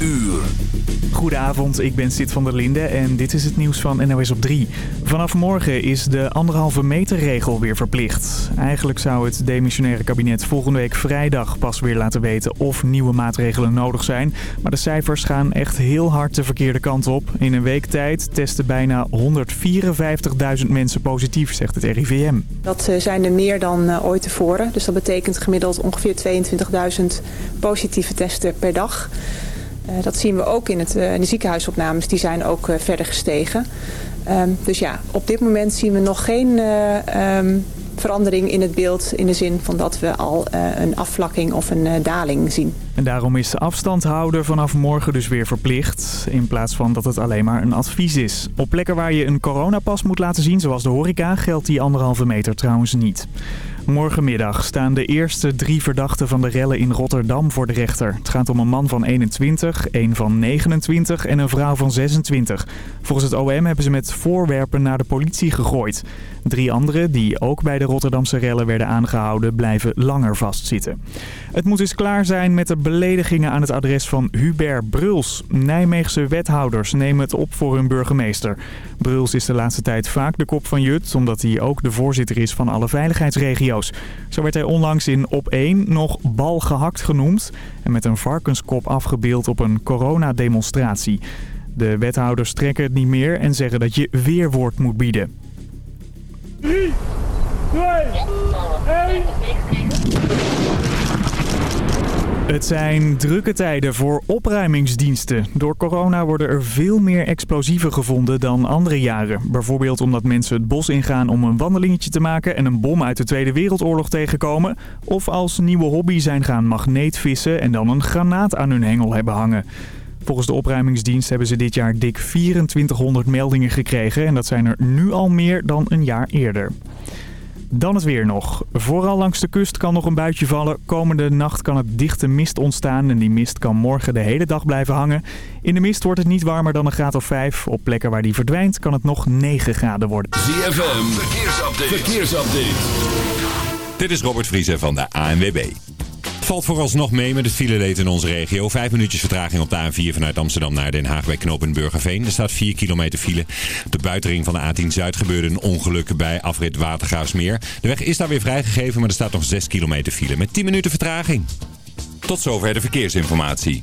uur. Goedenavond, ik ben Sid van der Linde en dit is het nieuws van NOS op 3. Vanaf morgen is de anderhalve meter regel weer verplicht. Eigenlijk zou het demissionaire kabinet volgende week vrijdag pas weer laten weten of nieuwe maatregelen nodig zijn. Maar de cijfers gaan echt heel hard de verkeerde kant op. In een week tijd testen bijna 154.000 mensen positief, zegt het RIVM. Dat eh, zijn er meer dan eh, ooit tevoren. Dus dat betekent gemiddeld ongeveer 22.000 positieve testen per dag. Uh, dat zien we ook in, het, in de ziekenhuisopnames, die zijn ook uh, verder gestegen. Um, dus ja, op dit moment zien we nog geen um, verandering in het beeld in de zin van dat we al een afvlakking of een daling zien. En daarom is afstand houden vanaf morgen dus weer verplicht. In plaats van dat het alleen maar een advies is. Op plekken waar je een coronapas moet laten zien, zoals de horeca, geldt die anderhalve meter trouwens niet. Morgenmiddag staan de eerste drie verdachten van de rellen in Rotterdam voor de rechter. Het gaat om een man van 21, een van 29 en een vrouw van 26. Volgens het OM hebben ze met voorwerpen naar de politie gegooid. Drie anderen, die ook bij de Rotterdamse rellen werden aangehouden, blijven langer vastzitten. Het moet dus klaar zijn met de beledigingen aan het adres van Hubert Bruls. Nijmeegse wethouders nemen het op voor hun burgemeester. Bruls is de laatste tijd vaak de kop van Jut, omdat hij ook de voorzitter is van alle veiligheidsregio's. Zo werd hij onlangs in Op 1 nog bal gehakt genoemd en met een varkenskop afgebeeld op een coronademonstratie. De wethouders trekken het niet meer en zeggen dat je weerwoord moet bieden. 3, 2, 1... Het zijn drukke tijden voor opruimingsdiensten. Door corona worden er veel meer explosieven gevonden dan andere jaren. Bijvoorbeeld omdat mensen het bos ingaan om een wandelingetje te maken en een bom uit de Tweede Wereldoorlog tegenkomen. Of als nieuwe hobby zijn gaan magneetvissen en dan een granaat aan hun hengel hebben hangen. Volgens de opruimingsdienst hebben ze dit jaar dik 2400 meldingen gekregen en dat zijn er nu al meer dan een jaar eerder. Dan het weer nog. Vooral langs de kust kan nog een buitje vallen. Komende nacht kan het dichte mist ontstaan en die mist kan morgen de hele dag blijven hangen. In de mist wordt het niet warmer dan een graad of 5. Op plekken waar die verdwijnt kan het nog 9 graden worden. ZFM, verkeersupdate. verkeersupdate. Dit is Robert Vriezen van de ANWB valt vooralsnog mee met het fileleed in onze regio. Vijf minuutjes vertraging op de A4 vanuit Amsterdam naar Den Haag bij knooppunt Burgerveen. Er staat 4 kilometer file. Op de buitenring van de A10 Zuid gebeurde een ongeluk bij afrit Watergraafsmeer. De weg is daar weer vrijgegeven, maar er staat nog 6 kilometer file met 10 minuten vertraging. Tot zover de verkeersinformatie.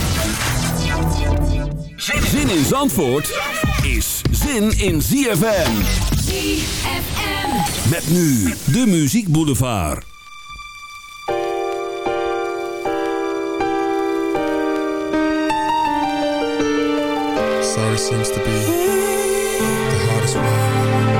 Zin in Zandvoort is zin in ZFM. ZFM. Met nu de Muziek Boulevard. Sorry seems to be the hardest one.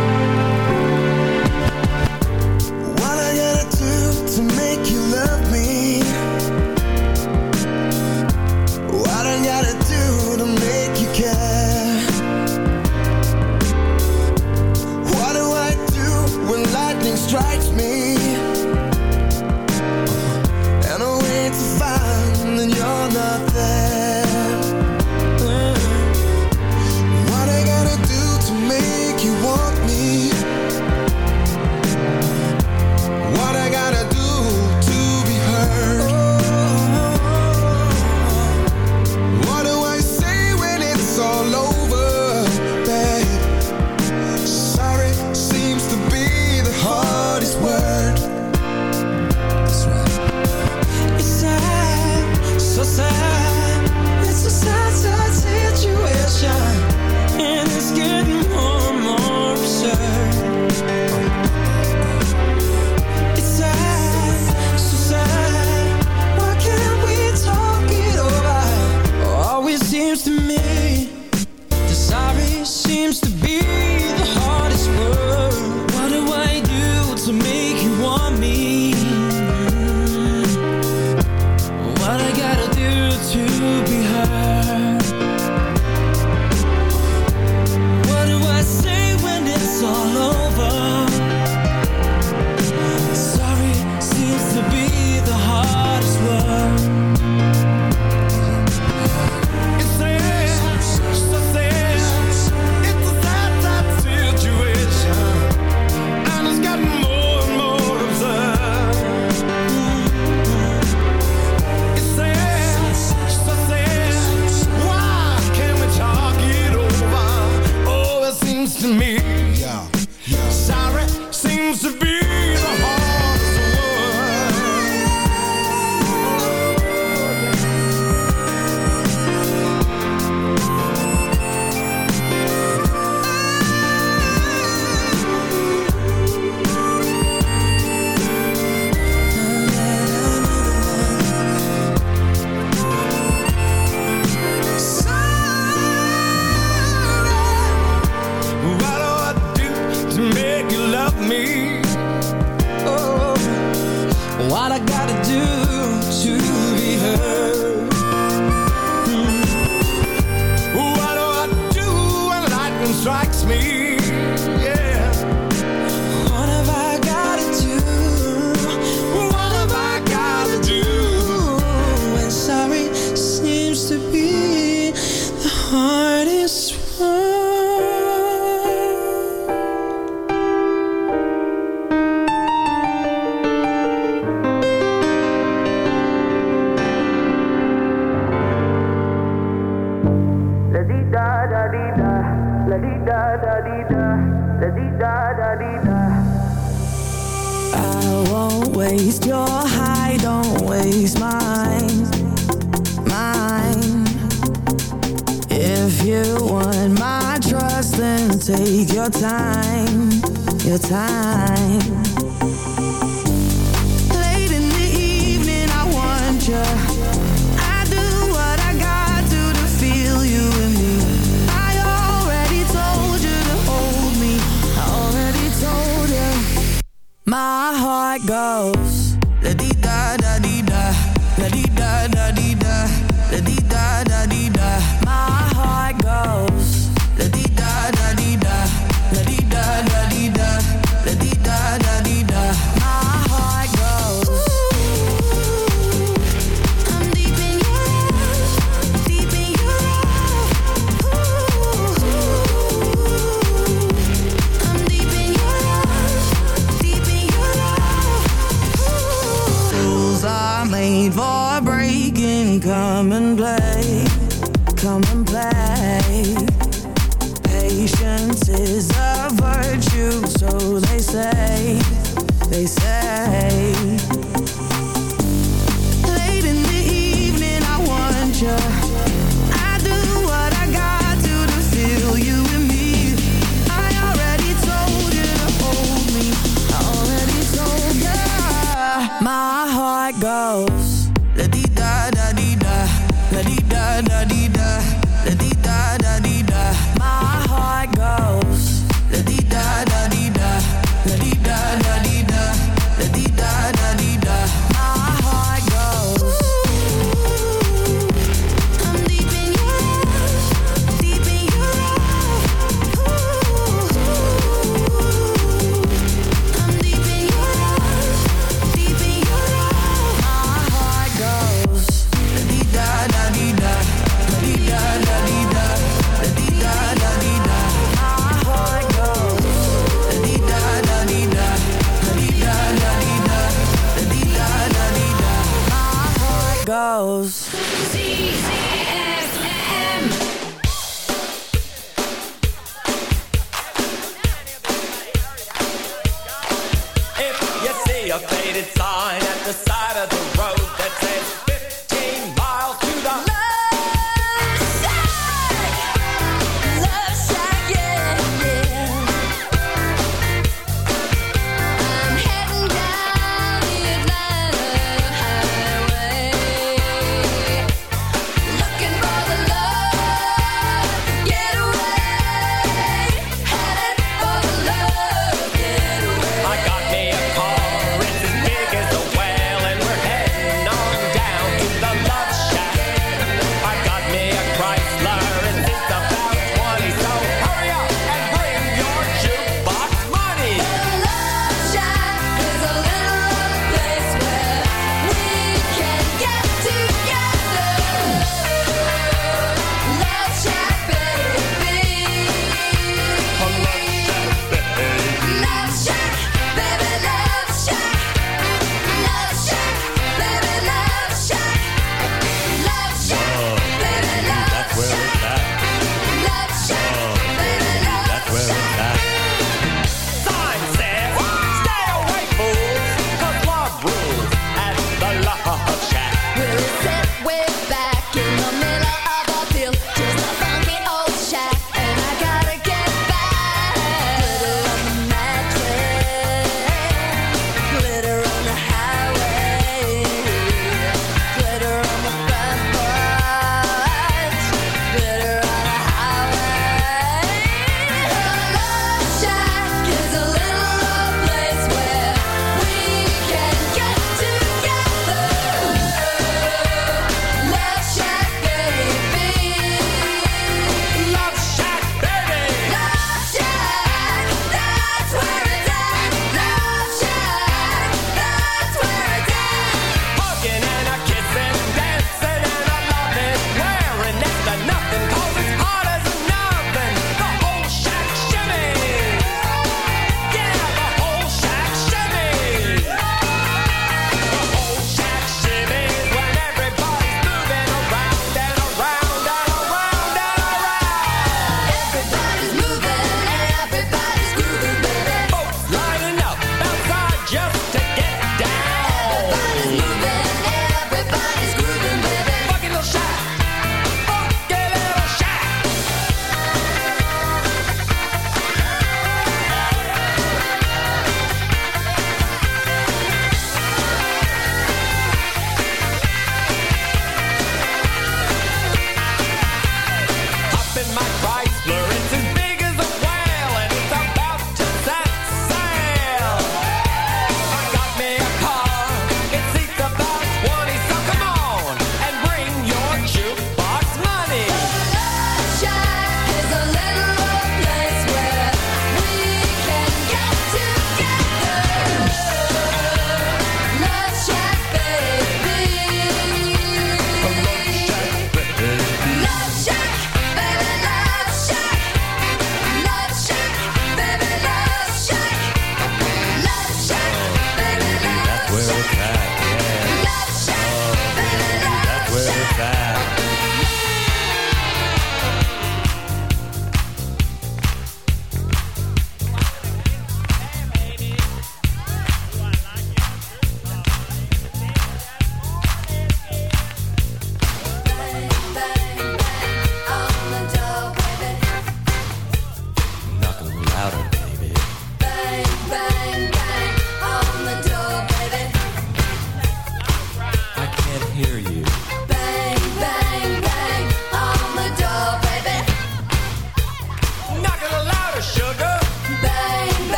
your faded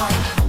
heart.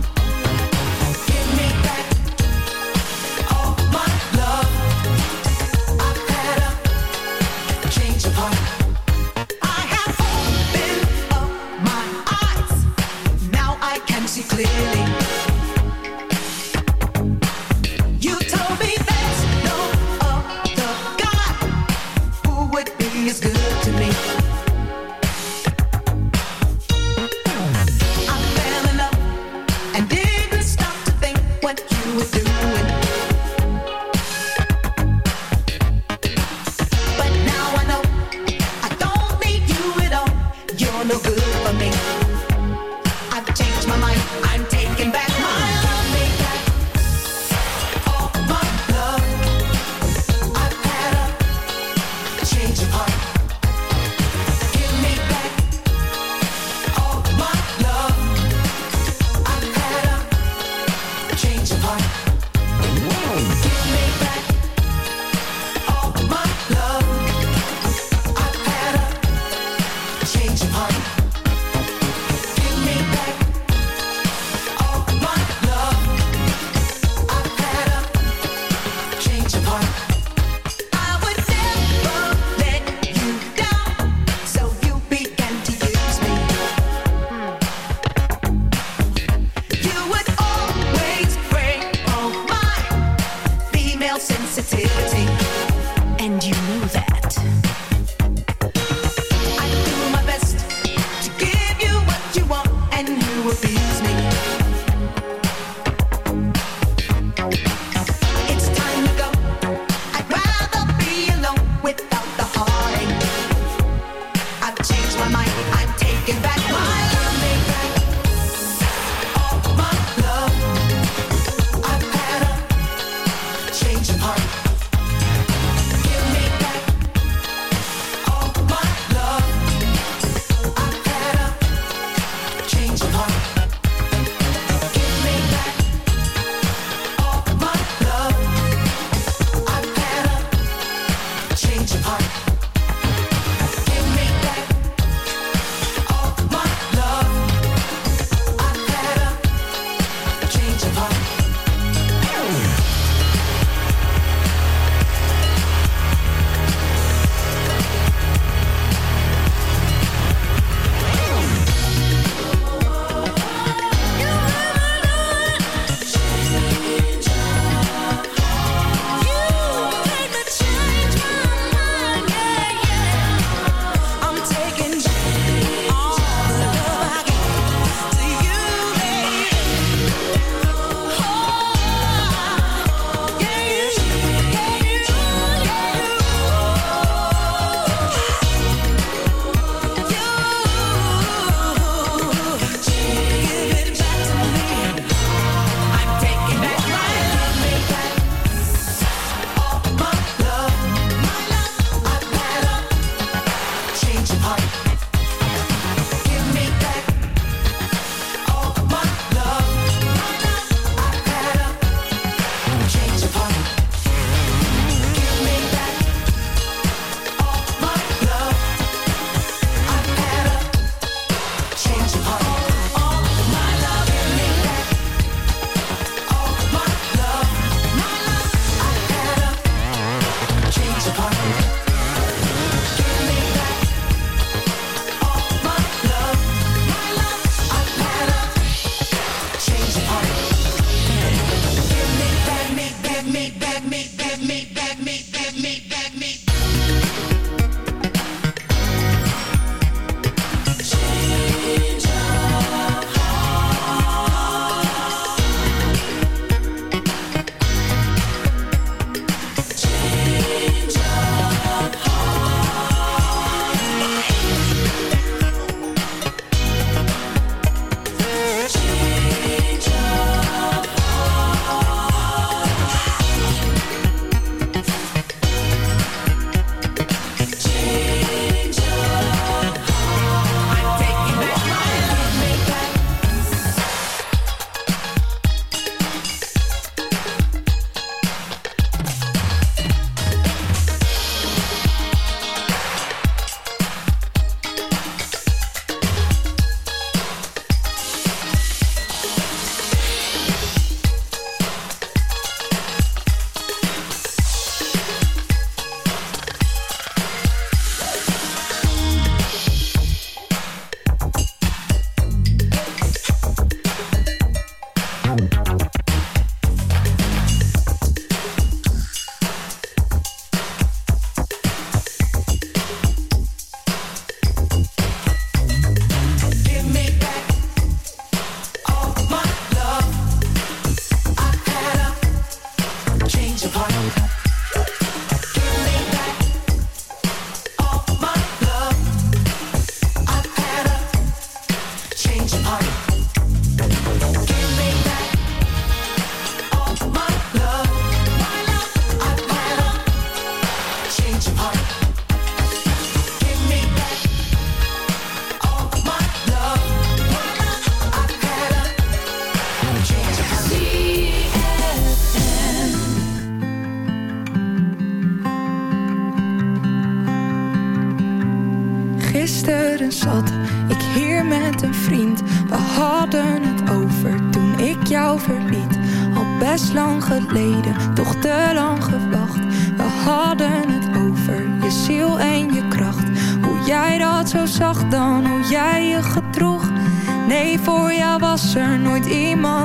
Get back.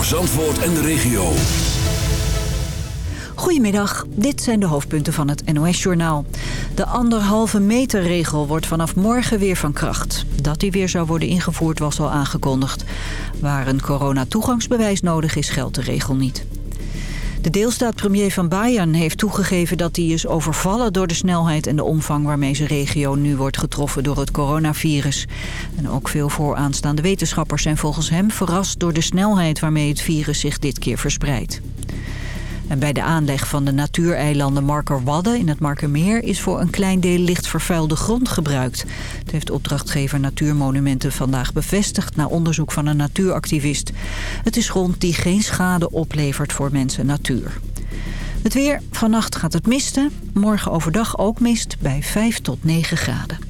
Voor Zandvoort en de regio. Goedemiddag, dit zijn de hoofdpunten van het NOS-journaal. De anderhalve meter regel wordt vanaf morgen weer van kracht. Dat die weer zou worden ingevoerd was al aangekondigd. Waar een coronatoegangsbewijs nodig is, geldt de regel niet. De deelstaat-premier van Bayern heeft toegegeven dat hij is overvallen door de snelheid en de omvang waarmee zijn regio nu wordt getroffen door het coronavirus. En ook veel vooraanstaande wetenschappers zijn volgens hem verrast door de snelheid waarmee het virus zich dit keer verspreidt. En bij de aanleg van de natuureilanden Markerwadden in het Markermeer is voor een klein deel licht vervuilde grond gebruikt. Dat heeft opdrachtgever Natuurmonumenten vandaag bevestigd na onderzoek van een natuuractivist. Het is grond die geen schade oplevert voor mens en natuur. Het weer, vannacht gaat het misten. Morgen overdag ook mist bij 5 tot 9 graden.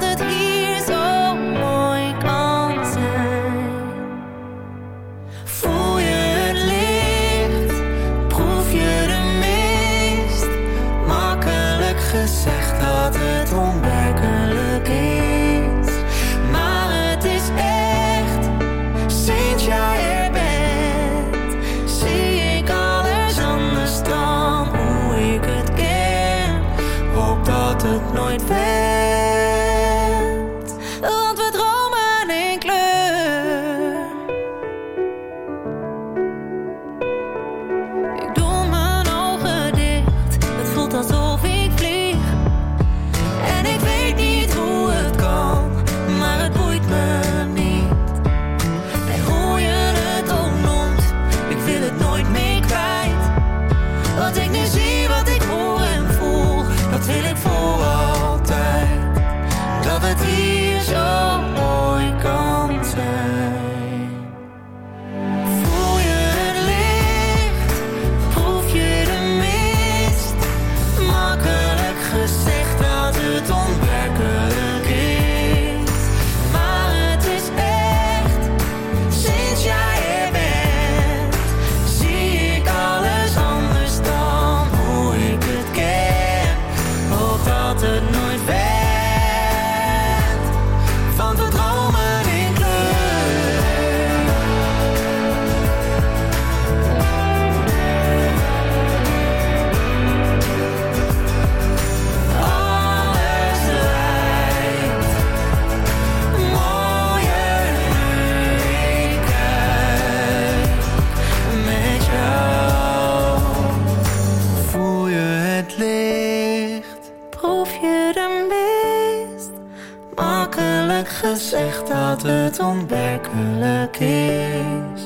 Cứ gezegd dat het onwerkelijk is.